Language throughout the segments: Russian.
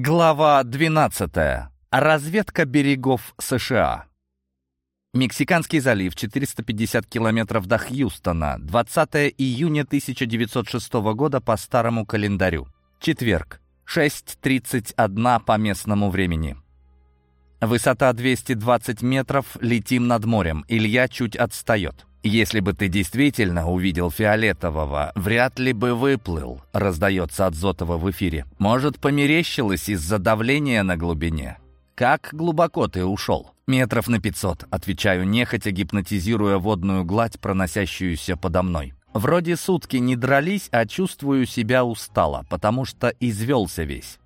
Глава 12. Разведка берегов США. Мексиканский залив, 450 километров до Хьюстона, 20 июня 1906 года по старому календарю. Четверг, 6.31 по местному времени. Высота 220 метров, летим над морем, Илья чуть отстает. «Если бы ты действительно увидел фиолетового, вряд ли бы выплыл», — раздается от Зотова в эфире. «Может, померещилось из-за давления на глубине?» «Как глубоко ты ушел?» «Метров на пятьсот», — отвечаю, нехотя гипнотизируя водную гладь, проносящуюся подо мной. Вроде сутки не дрались, а чувствую себя устало, потому что извелся весь.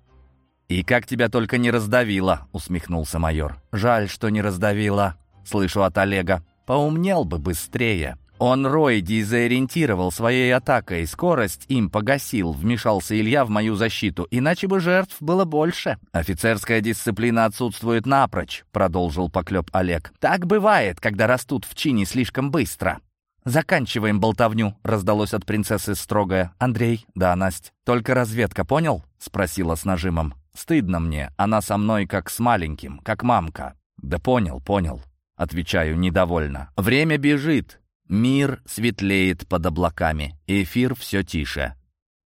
«И как тебя только не раздавило», — усмехнулся майор. «Жаль, что не раздавило», — слышу от Олега. Поумнел бы быстрее. Он Рой дезориентировал своей атакой, скорость им погасил, вмешался Илья в мою защиту, иначе бы жертв было больше. «Офицерская дисциплина отсутствует напрочь», — продолжил поклеп Олег. «Так бывает, когда растут в чине слишком быстро». «Заканчиваем болтовню», — раздалось от принцессы строгое. «Андрей?» «Да, Настя. Только разведка, понял?» — спросила с нажимом. «Стыдно мне. Она со мной как с маленьким, как мамка». «Да понял, понял». — отвечаю недовольно. «Время бежит. Мир светлеет под облаками. Эфир все тише.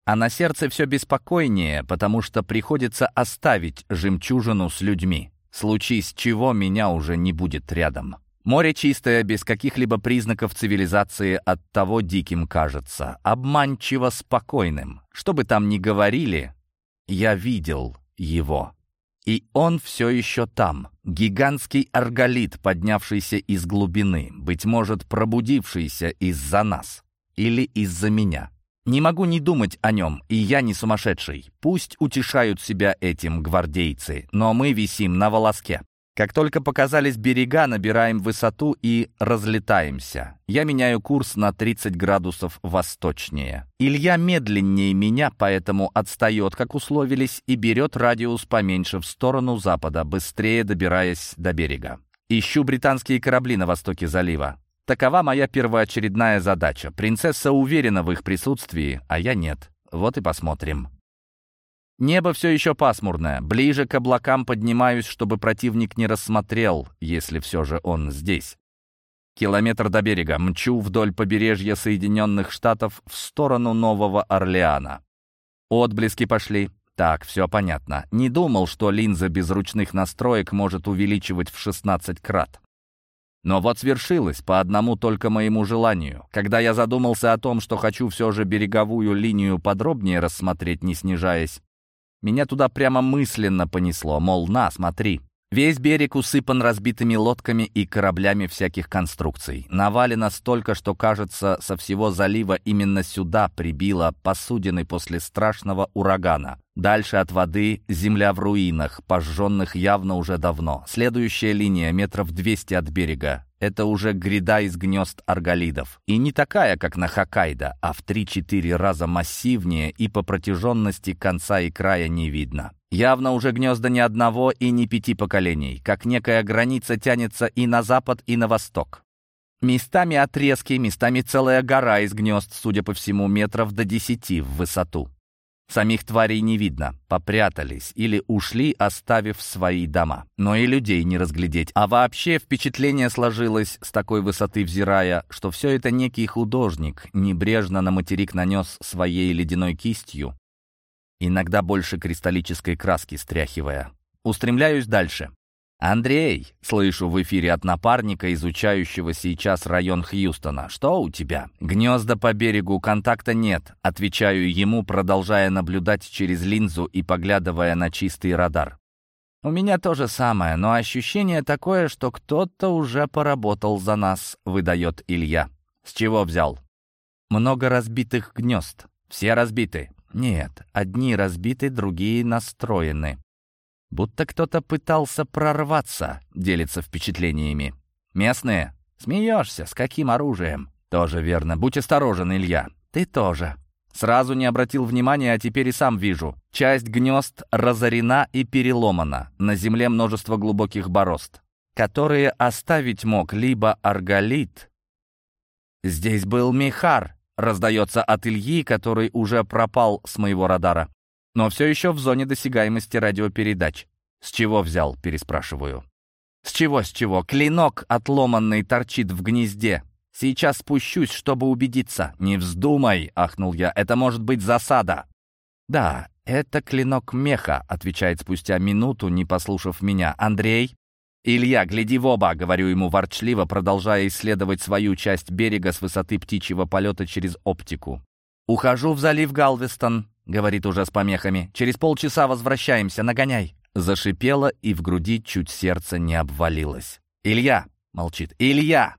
А на сердце все беспокойнее, потому что приходится оставить жемчужину с людьми. Случись чего, меня уже не будет рядом». Море чистое, без каких-либо признаков цивилизации, от того диким кажется, обманчиво спокойным. Что бы там ни говорили, я видел его. И он все еще там. Гигантский арголит, поднявшийся из глубины, быть может, пробудившийся из-за нас. Или из-за меня. Не могу не думать о нем, и я не сумасшедший. Пусть утешают себя этим гвардейцы, но мы висим на волоске. Как только показались берега, набираем высоту и разлетаемся. Я меняю курс на 30 градусов восточнее. Илья медленнее меня, поэтому отстает, как условились, и берет радиус поменьше в сторону запада, быстрее добираясь до берега. Ищу британские корабли на востоке залива. Такова моя первоочередная задача. Принцесса уверена в их присутствии, а я нет. Вот и посмотрим. Небо все еще пасмурное. Ближе к облакам поднимаюсь, чтобы противник не рассмотрел, если все же он здесь. Километр до берега. Мчу вдоль побережья Соединенных Штатов в сторону Нового Орлеана. Отблески пошли. Так, все понятно. Не думал, что линза без ручных настроек может увеличивать в 16 крат. Но вот свершилось по одному только моему желанию. Когда я задумался о том, что хочу все же береговую линию подробнее рассмотреть, не снижаясь, меня туда прямо мысленно понесло, мол, на, смотри. Весь берег усыпан разбитыми лодками и кораблями всяких конструкций. Навалено столько, что, кажется, со всего залива именно сюда прибило посудины после страшного урагана. Дальше от воды земля в руинах, пожженных явно уже давно. Следующая линия метров 200 от берега. Это уже гряда из гнезд арголидов. И не такая, как на Хоккайдо, а в 3-4 раза массивнее и по протяженности конца и края не видно. Явно уже гнезда ни одного и ни пяти поколений, как некая граница тянется и на запад, и на восток. Местами отрезки, местами целая гора из гнезд, судя по всему, метров до десяти в высоту. Самих тварей не видно, попрятались или ушли, оставив свои дома. Но и людей не разглядеть. А вообще впечатление сложилось с такой высоты взирая, что все это некий художник небрежно на материк нанес своей ледяной кистью, иногда больше кристаллической краски стряхивая. Устремляюсь дальше. «Андрей!» — слышу в эфире от напарника, изучающего сейчас район Хьюстона. «Что у тебя?» «Гнезда по берегу, контакта нет», — отвечаю ему, продолжая наблюдать через линзу и поглядывая на чистый радар. «У меня то же самое, но ощущение такое, что кто-то уже поработал за нас», — выдает Илья. «С чего взял?» «Много разбитых гнезд. Все разбиты?» «Нет, одни разбиты, другие настроены». Будто кто-то пытался прорваться, делится впечатлениями. «Местные? Смеешься? С каким оружием?» «Тоже верно. Будь осторожен, Илья. Ты тоже». Сразу не обратил внимания, а теперь и сам вижу. Часть гнезд разорена и переломана. На земле множество глубоких борозд, которые оставить мог либо арголит. «Здесь был Михар», — раздается от Ильи, который уже пропал с моего радара. Но все еще в зоне досягаемости радиопередач. «С чего взял?» — переспрашиваю. «С чего, с чего? Клинок отломанный торчит в гнезде. Сейчас спущусь, чтобы убедиться». «Не вздумай!» — ахнул я. «Это может быть засада». «Да, это клинок меха», — отвечает спустя минуту, не послушав меня. «Андрей?» «Илья, гляди в оба!» — говорю ему ворчливо, продолжая исследовать свою часть берега с высоты птичьего полета через оптику. «Ухожу в залив Галвестон», — говорит уже с помехами. «Через полчаса возвращаемся, нагоняй». Зашипело, и в груди чуть сердце не обвалилось. «Илья!» — молчит. «Илья!»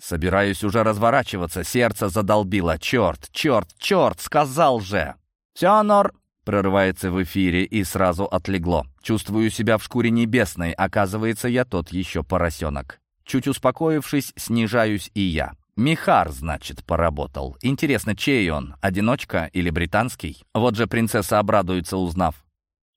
Собираюсь уже разворачиваться, сердце задолбило. «Черт, черт, черт! Сказал же!» «Все, Нор!» — прорывается в эфире и сразу отлегло. Чувствую себя в шкуре небесной. Оказывается, я тот еще поросенок. Чуть успокоившись, снижаюсь и я. Михар, значит, поработал. Интересно, чей он? Одиночка или британский? Вот же принцесса обрадуется, узнав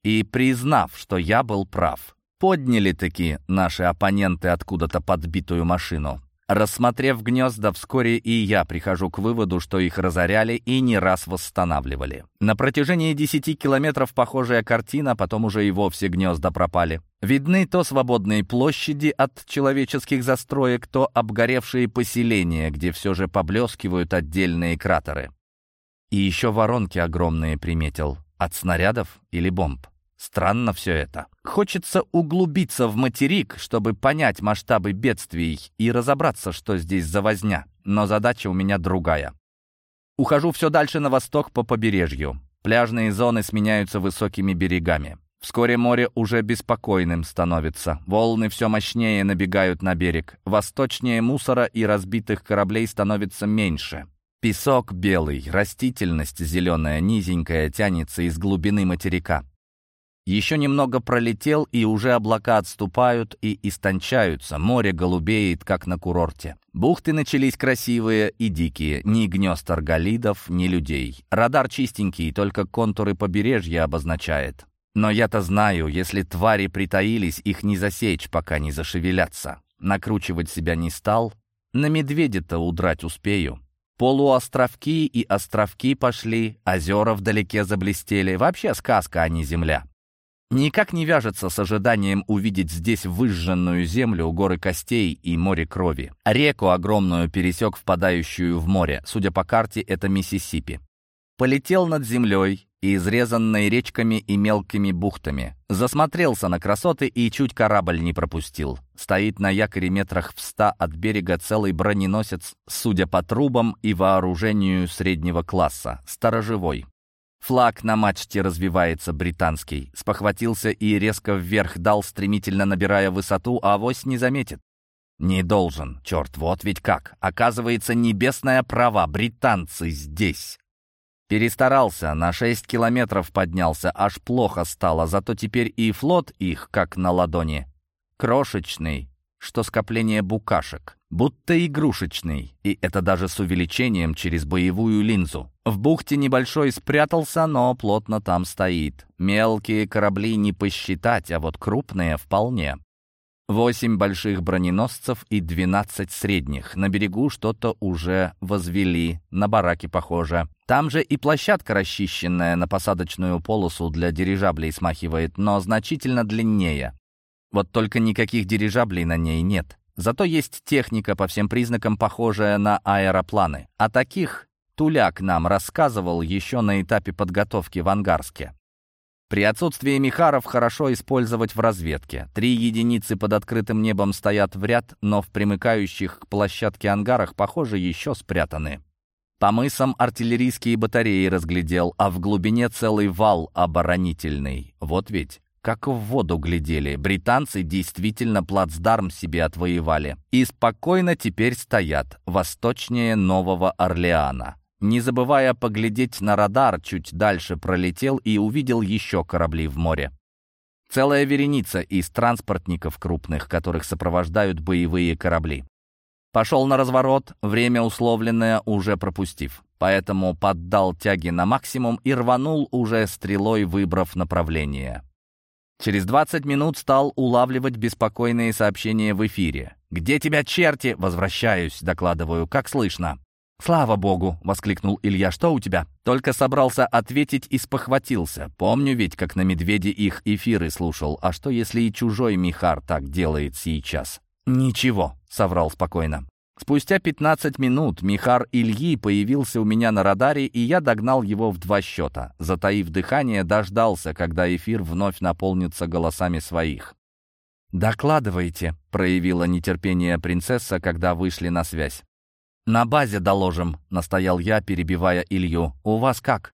и признав, что я был прав. Подняли-таки наши оппоненты откуда-то подбитую машину. Рассмотрев гнезда, вскоре и я прихожу к выводу, что их разоряли и не раз восстанавливали. На протяжении 10 километров похожая картина, потом уже и вовсе гнезда пропали. Видны то свободные площади от человеческих застроек, то обгоревшие поселения, где все же поблескивают отдельные кратеры. И еще воронки огромные приметил. От снарядов или бомб? Странно все это. Хочется углубиться в материк, чтобы понять масштабы бедствий и разобраться, что здесь за возня. Но задача у меня другая. Ухожу все дальше на восток по побережью. Пляжные зоны сменяются высокими берегами. Вскоре море уже беспокойным становится. Волны все мощнее набегают на берег. Восточнее мусора и разбитых кораблей становится меньше. Песок белый, растительность зеленая, низенькая, тянется из глубины материка. Еще немного пролетел, и уже облака отступают и истончаются. Море голубеет, как на курорте. Бухты начались красивые и дикие. Ни гнезд арголидов, ни людей. Радар чистенький, только контуры побережья обозначает. Но я-то знаю, если твари притаились, их не засечь, пока не зашевелятся. Накручивать себя не стал. На медведя-то удрать успею. Полуостровки и островки пошли, озера вдалеке заблестели. Вообще сказка, а не земля никак не вяжется с ожиданием увидеть здесь выжженную землю, горы костей и море крови. Реку огромную пересек впадающую в море. Судя по карте, это Миссисипи. Полетел над землей, изрезанной речками и мелкими бухтами. Засмотрелся на красоты и чуть корабль не пропустил. Стоит на якоре метрах в ста от берега целый броненосец, судя по трубам и вооружению среднего класса, сторожевой. Флаг на мачте развивается британский. Спохватился и резко вверх дал, стремительно набирая высоту, а авось не заметит. Не должен, черт, вот ведь как. Оказывается, небесная права, британцы здесь. Перестарался, на шесть километров поднялся, аж плохо стало, зато теперь и флот их, как на ладони. Крошечный, что скопление букашек, будто игрушечный, и это даже с увеличением через боевую линзу. В бухте небольшой спрятался, но плотно там стоит. Мелкие корабли не посчитать, а вот крупные вполне. Восемь больших броненосцев и двенадцать средних. На берегу что-то уже возвели, на бараке похоже. Там же и площадка расчищенная на посадочную полосу для дирижаблей смахивает, но значительно длиннее. Вот только никаких дирижаблей на ней нет. Зато есть техника, по всем признакам похожая на аэропланы. А таких Туляк нам рассказывал еще на этапе подготовки в Ангарске. При отсутствии Михаров хорошо использовать в разведке. Три единицы под открытым небом стоят в ряд, но в примыкающих к площадке ангарах, похоже, еще спрятаны. По мысам артиллерийские батареи разглядел, а в глубине целый вал оборонительный. Вот ведь как в воду глядели. Британцы действительно плацдарм себе отвоевали. И спокойно теперь стоят, восточнее Нового Орлеана. Не забывая поглядеть на радар, чуть дальше пролетел и увидел еще корабли в море. Целая вереница из транспортников крупных, которых сопровождают боевые корабли. Пошел на разворот, время условленное уже пропустив. Поэтому поддал тяги на максимум и рванул уже стрелой, выбрав направление. Через 20 минут стал улавливать беспокойные сообщения в эфире. «Где тебя черти?» «Возвращаюсь», — докладываю. «Как слышно?» «Слава богу!» — воскликнул Илья. «Что у тебя?» Только собрался ответить и спохватился. Помню ведь, как на медведе их эфиры слушал. А что, если и чужой Михар так делает сейчас? «Ничего», — соврал спокойно. Спустя 15 минут Михар Ильи появился у меня на радаре, и я догнал его в два счета. Затаив дыхание, дождался, когда эфир вновь наполнится голосами своих. «Докладывайте», — проявила нетерпение принцесса, когда вышли на связь. «На базе доложим», — настоял я, перебивая Илью. «У вас как?»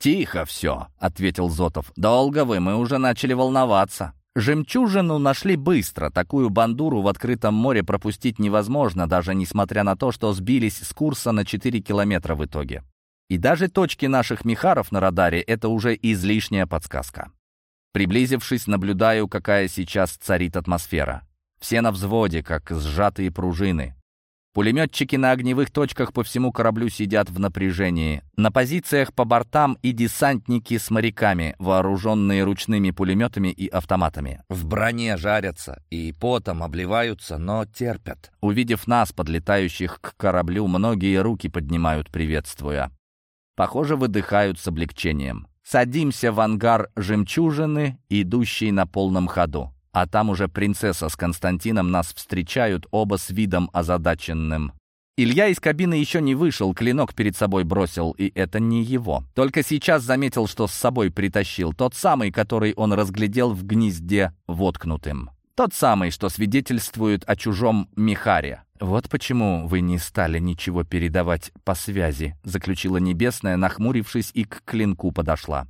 «Тихо все», — ответил Зотов. «Долго вы, мы уже начали волноваться». Жемчужину нашли быстро. Такую бандуру в открытом море пропустить невозможно, даже несмотря на то, что сбились с курса на 4 километра в итоге. И даже точки наших мехаров на радаре — это уже излишняя подсказка. Приблизившись, наблюдаю, какая сейчас царит атмосфера. Все на взводе, как сжатые пружины. Пулеметчики на огневых точках по всему кораблю сидят в напряжении. На позициях по бортам и десантники с моряками, вооруженные ручными пулеметами и автоматами. В броне жарятся и потом обливаются, но терпят. Увидев нас, подлетающих к кораблю, многие руки поднимают, приветствуя. Похоже, выдыхают с облегчением. Садимся в ангар «Жемчужины», идущий на полном ходу. А там уже принцесса с Константином нас встречают, оба с видом озадаченным. Илья из кабины еще не вышел, клинок перед собой бросил, и это не его. Только сейчас заметил, что с собой притащил, тот самый, который он разглядел в гнезде воткнутым. Тот самый, что свидетельствует о чужом Михаре. «Вот почему вы не стали ничего передавать по связи», заключила Небесная, нахмурившись и к клинку подошла.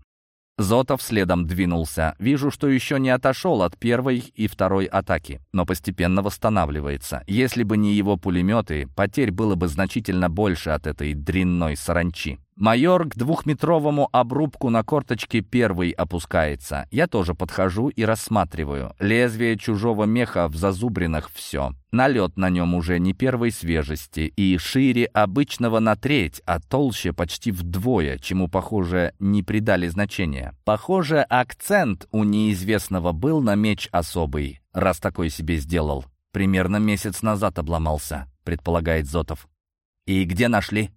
Зотов следом двинулся. Вижу, что еще не отошел от первой и второй атаки, но постепенно восстанавливается. Если бы не его пулеметы, потерь было бы значительно больше от этой дрянной саранчи. Майор к двухметровому обрубку на корточке первый опускается. Я тоже подхожу и рассматриваю. Лезвие чужого меха в зазубринах все. Налет на нем уже не первой свежести и шире обычного на треть, а толще почти вдвое, чему, похоже, не придали значения. Похоже, акцент у неизвестного был на меч особый, раз такой себе сделал. Примерно месяц назад обломался, предполагает Зотов. «И где нашли?»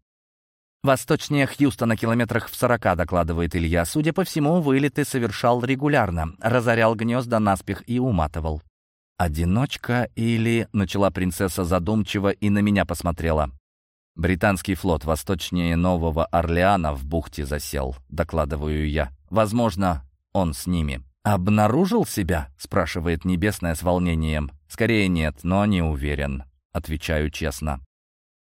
«Восточнее Хьюстона, километрах в сорока», — докладывает Илья. «Судя по всему, вылеты совершал регулярно, разорял гнезда наспех и уматывал». «Одиночка или...» — начала принцесса задумчиво и на меня посмотрела. «Британский флот восточнее Нового Орлеана в бухте засел», — докладываю я. «Возможно, он с ними». «Обнаружил себя?» — спрашивает Небесная с волнением. «Скорее нет, но не уверен», — отвечаю честно.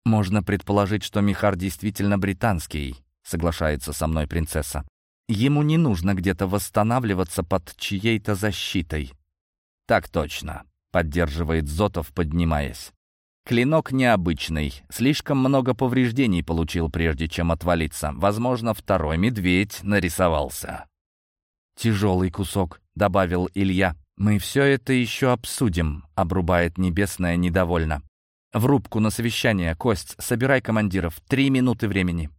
«Можно предположить, что Михар действительно британский», — соглашается со мной принцесса. «Ему не нужно где-то восстанавливаться под чьей-то защитой». «Так точно», — поддерживает Зотов, поднимаясь. Клинок необычный, слишком много повреждений получил, прежде чем отвалиться. Возможно, второй медведь нарисовался. «Тяжелый кусок», — добавил Илья. «Мы все это еще обсудим», — обрубает Небесная недовольно. «В рубку на совещание, Кость, собирай командиров, три минуты времени».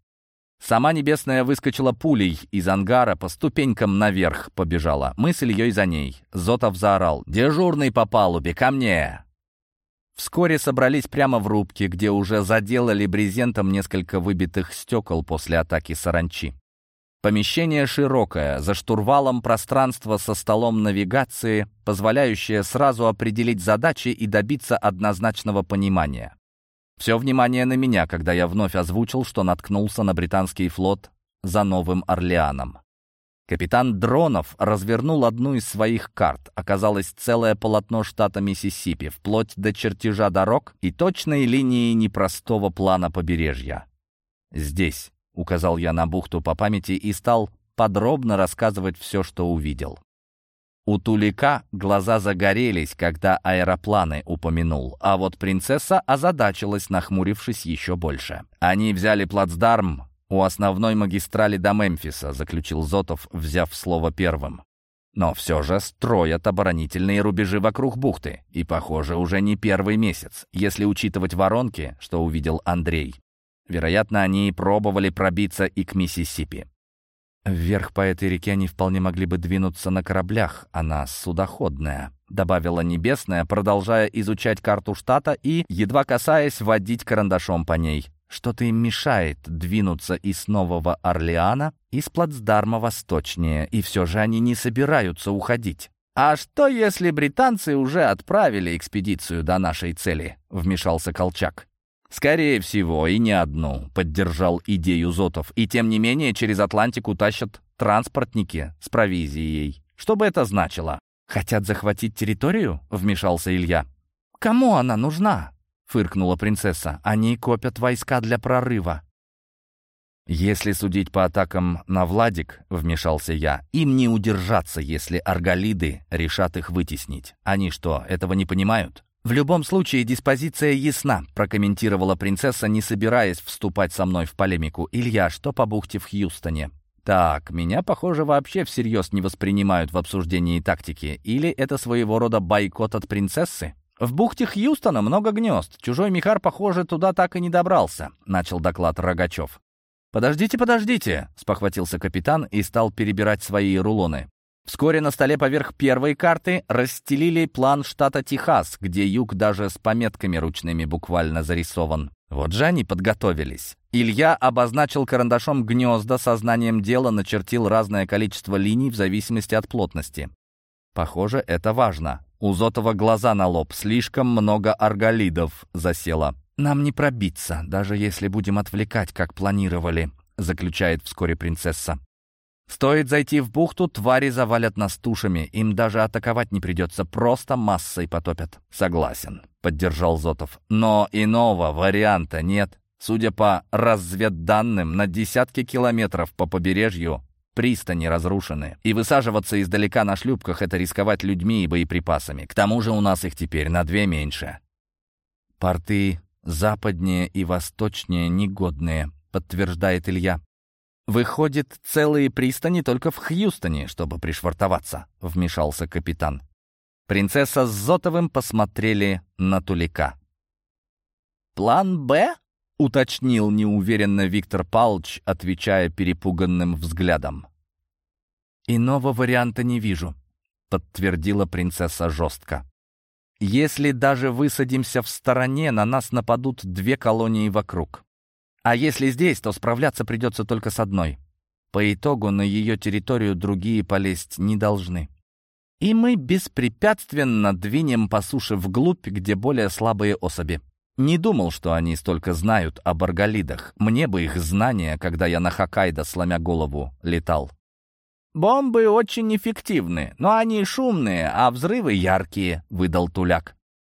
Сама Небесная выскочила пулей из ангара, по ступенькам наверх побежала. Мы с Ильей за ней. Зотов заорал «Дежурный по палубе, ко мне!» Вскоре собрались прямо в рубке, где уже заделали брезентом несколько выбитых стекол после атаки саранчи. Помещение широкое, за штурвалом пространство со столом навигации, позволяющее сразу определить задачи и добиться однозначного понимания. Все внимание на меня, когда я вновь озвучил, что наткнулся на британский флот за Новым Орлеаном. Капитан Дронов развернул одну из своих карт. Оказалось целое полотно штата Миссисипи, вплоть до чертежа дорог и точной линии непростого плана побережья. Здесь — указал я на бухту по памяти и стал подробно рассказывать все, что увидел. У Тулика глаза загорелись, когда аэропланы упомянул, а вот принцесса озадачилась, нахмурившись еще больше. «Они взяли плацдарм у основной магистрали до Мемфиса», заключил Зотов, взяв слово первым. Но все же строят оборонительные рубежи вокруг бухты. И, похоже, уже не первый месяц, если учитывать воронки, что увидел Андрей. Вероятно, они пробовали пробиться и к Миссисипи. «Вверх по этой реке они вполне могли бы двинуться на кораблях, она судоходная», — добавила Небесная, продолжая изучать карту штата и, едва касаясь, водить карандашом по ней. Что-то им мешает двинуться из Нового Орлеана, из плацдарма восточнее, и все же они не собираются уходить. «А что, если британцы уже отправили экспедицию до нашей цели?» — вмешался Колчак. «Скорее всего, и не одну», — поддержал идею Зотов. «И тем не менее через Атлантику тащат транспортники с провизией. Что бы это значило?» «Хотят захватить территорию?» — вмешался Илья. «Кому она нужна?» — фыркнула принцесса. «Они копят войска для прорыва». «Если судить по атакам на Владик, — вмешался я, — им не удержаться, если арголиды решат их вытеснить. Они что, этого не понимают?» «В любом случае, диспозиция ясна», — прокомментировала принцесса, не собираясь вступать со мной в полемику. «Илья, что по бухте в Хьюстоне?» «Так, меня, похоже, вообще всерьез не воспринимают в обсуждении тактики. Или это своего рода бойкот от принцессы?» «В бухте Хьюстона много гнезд. Чужой Михар, похоже, туда так и не добрался», — начал доклад Рогачев. «Подождите, подождите!» — спохватился капитан и стал перебирать свои рулоны. Вскоре на столе поверх первой карты расстелили план штата Техас, где юг даже с пометками ручными буквально зарисован. Вот же они подготовились. Илья обозначил карандашом гнезда, сознанием дела начертил разное количество линий в зависимости от плотности. Похоже, это важно. У Зотова глаза на лоб, слишком много арголидов засело. «Нам не пробиться, даже если будем отвлекать, как планировали», заключает вскоре принцесса. «Стоит зайти в бухту, твари завалят нас тушами. Им даже атаковать не придется, просто массой потопят». «Согласен», — поддержал Зотов. «Но иного варианта нет. Судя по разведданным, на десятки километров по побережью пристани разрушены, и высаживаться издалека на шлюпках — это рисковать людьми и боеприпасами. К тому же у нас их теперь на две меньше. Порты западнее и восточнее негодные, подтверждает Илья. «Выходит, целые пристани только в Хьюстоне, чтобы пришвартоваться», — вмешался капитан. Принцесса с Зотовым посмотрели на Тулика. «План «Б»?» — уточнил неуверенно Виктор Палч, отвечая перепуганным взглядом. «Иного варианта не вижу», — подтвердила принцесса жестко. Если даже высадимся в стороне, на нас нападут две колонии вокруг. А если здесь, то справляться придется только с одной. По итогу на ее территорию другие полезть не должны. И мы беспрепятственно двинем по суше вглубь, где более слабые особи. Не думал, что они столько знают об арголидах. Мне бы их знания, когда я на Хоккайдо, сломя голову, летал. «Бомбы очень эффективны, но они шумные, а взрывы яркие», — выдал Туляк.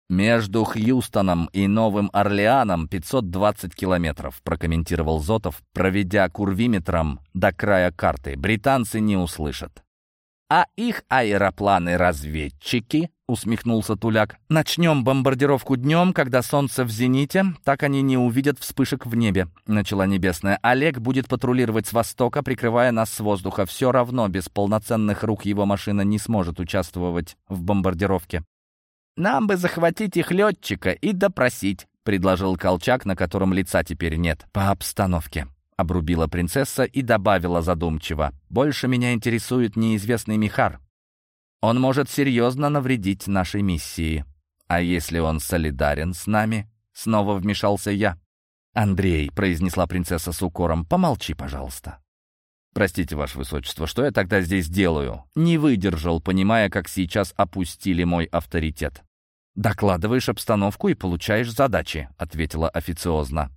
«Между Хьюстоном и Новым Орлеаном 520 километров», — прокомментировал Зотов, проведя курвиметром до края карты. «Британцы не услышат». «А их аэропланы-разведчики?» — усмехнулся Туляк. «Начнем бомбардировку днем, когда солнце в зените, так они не увидят вспышек в небе», — начала Небесная. «Олег будет патрулировать с востока, прикрывая нас с воздуха. Все равно без полноценных рук его машина не сможет участвовать в бомбардировке». «Нам бы захватить их летчика и допросить», — предложил Колчак, на котором лица теперь нет. «По обстановке», — обрубила принцесса и добавила задумчиво. «Больше меня интересует неизвестный Михар. Он может серьезно навредить нашей миссии. А если он солидарен с нами?» Снова вмешался я. «Андрей», — произнесла принцесса с укором, — «помолчи, пожалуйста». «Простите, Ваше Высочество, что я тогда здесь делаю?» Не выдержал, понимая, как сейчас опустили мой авторитет. «Докладываешь обстановку и получаешь задачи», — ответила официозно.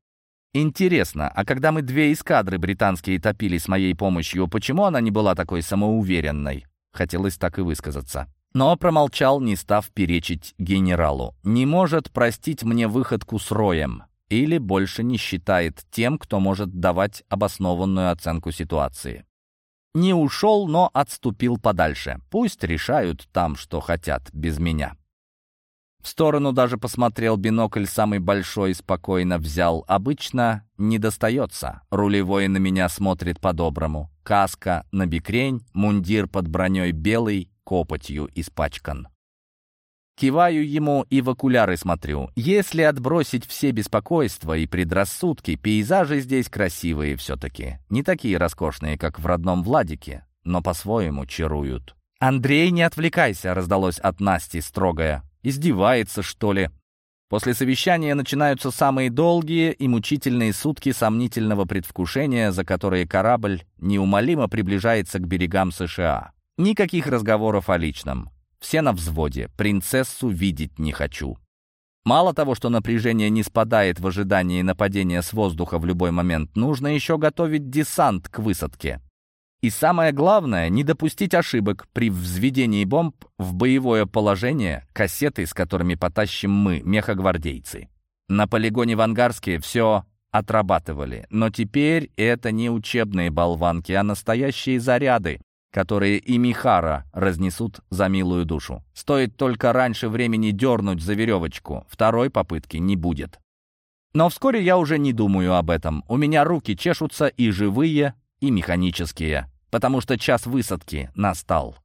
Интересно, а когда мы две эскадры британские топили с моей помощью, почему она не была такой самоуверенной? Хотелось так и высказаться. Но промолчал, не став перечить генералу. Не может простить мне выходку с Роем. Или больше не считает тем, кто может давать обоснованную оценку ситуации. Не ушел, но отступил подальше. Пусть решают там, что хотят, без меня. В сторону даже посмотрел бинокль, самый большой, спокойно взял. Обычно не достается. Рулевой на меня смотрит по-доброму. Каска на бикрень, мундир под броней белый, копотью испачкан. Киваю ему и в окуляры смотрю. Если отбросить все беспокойства и предрассудки, пейзажи здесь красивые все-таки. Не такие роскошные, как в родном Владике, но по-своему чаруют. «Андрей, не отвлекайся!» — раздалось от Насти строгое. Издевается, что ли?» После совещания начинаются самые долгие и мучительные сутки сомнительного предвкушения, за которые корабль неумолимо приближается к берегам США. Никаких разговоров о личном. Все на взводе. Принцессу видеть не хочу. Мало того, что напряжение не спадает в ожидании нападения с воздуха в любой момент, нужно еще готовить десант к высадке. И самое главное, не допустить ошибок при взведении бомб в боевое положение, кассеты, с которыми потащим мы, мехогвардейцы. На полигоне в Ангарске все отрабатывали, но теперь это не учебные болванки, а настоящие заряды, которые и Михара разнесут за милую душу. Стоит только раньше времени дернуть за веревочку, второй попытки не будет. Но вскоре я уже не думаю об этом. У меня руки чешутся и живые, и механические, потому что час высадки настал.